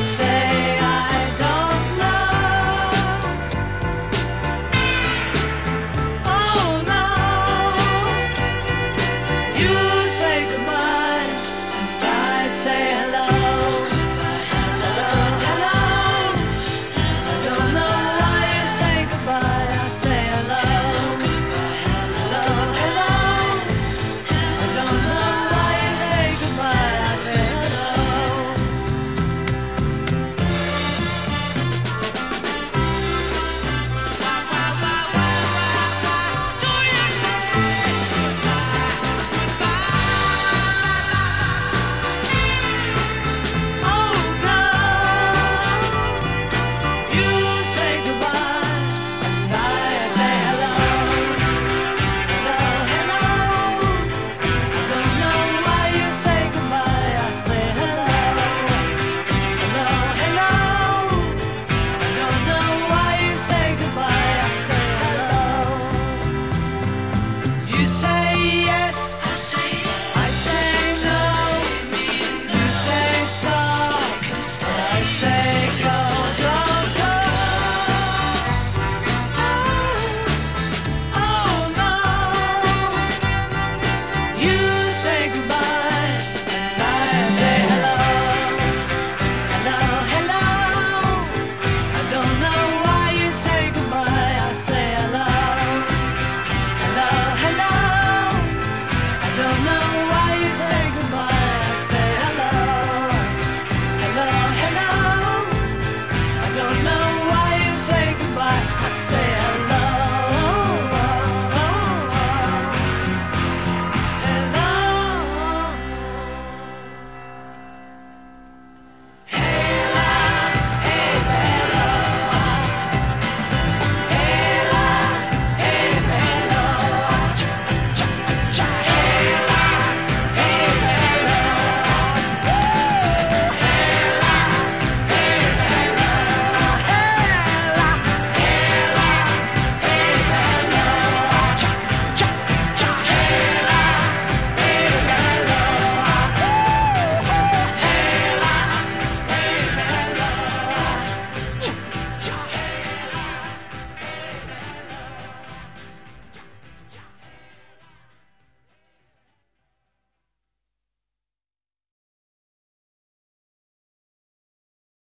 say don't know.